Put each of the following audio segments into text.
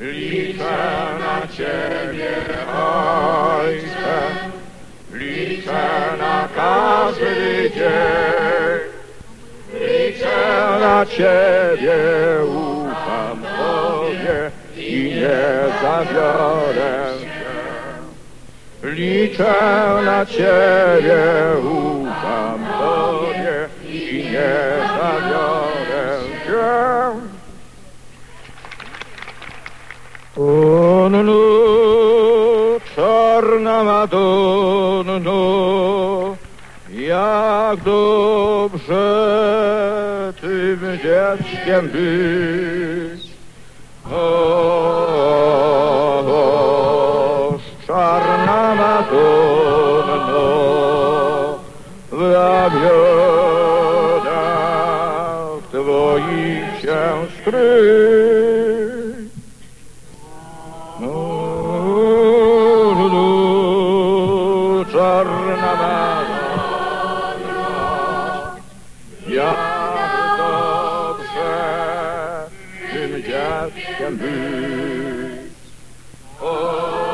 Liczę na Ciebie, Ojcze, liczę na każdy dzień. Liczę na Ciebie, ufam Tobie i nie zawiorę się. Liczę na Ciebie, ufam Tobie i nie Madonno, jak dobrze tym dzieckiem być. can. Oh.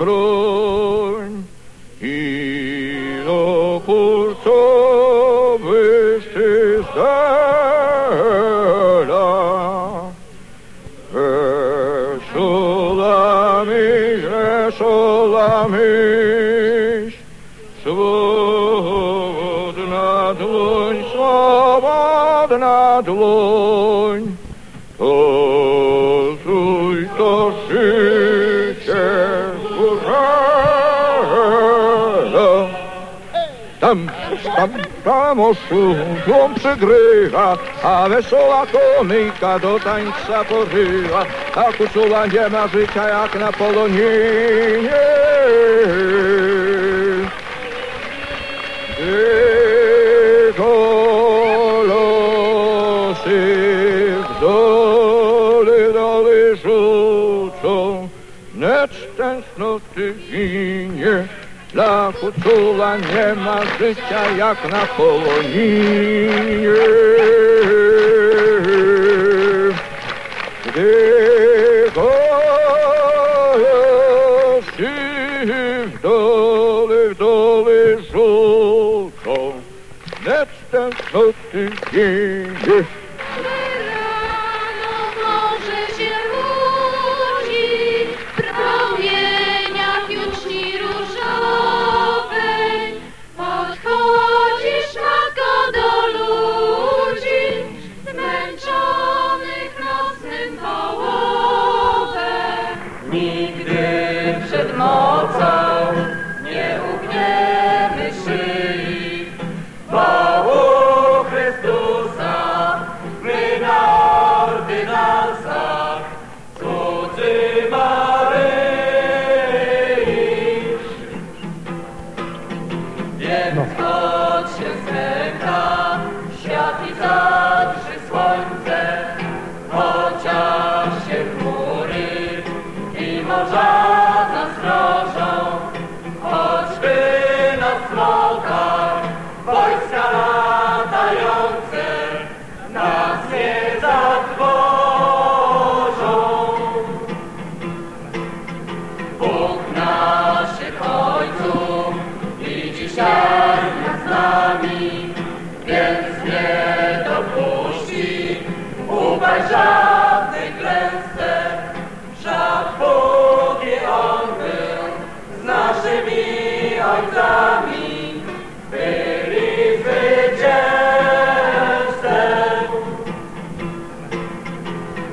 cabrón i lo oculto veces era. Esolamis, esolamis, svobodna dloň, svobodna dloň, to suj to Tam, tam, tam przygrywa, a wesoła komika do tańca porywa. A kusula nie ma życia jak na Poloninie. Jego losy w dole, dole rzucą, Lecz кутула, нема життя, як на полоні. Вдоли, вдоли, жовто, не стан, що ojcami, byli zwycięzcem.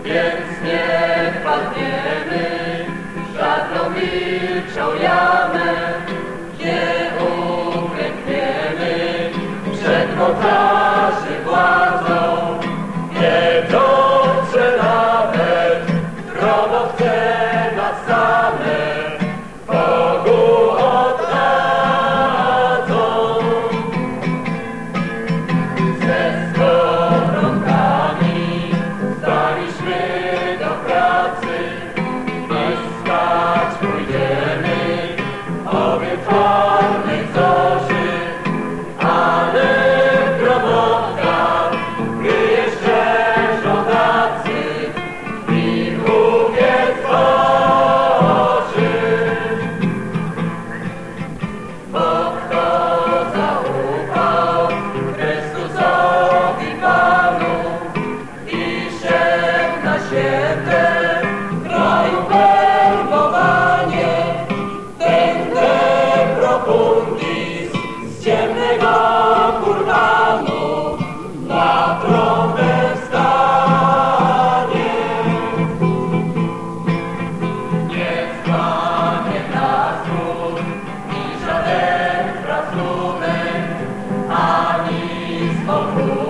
Więc nie wpadniemy w żadną milczą jamę, nie uklękniemy przed mocarzy Oh,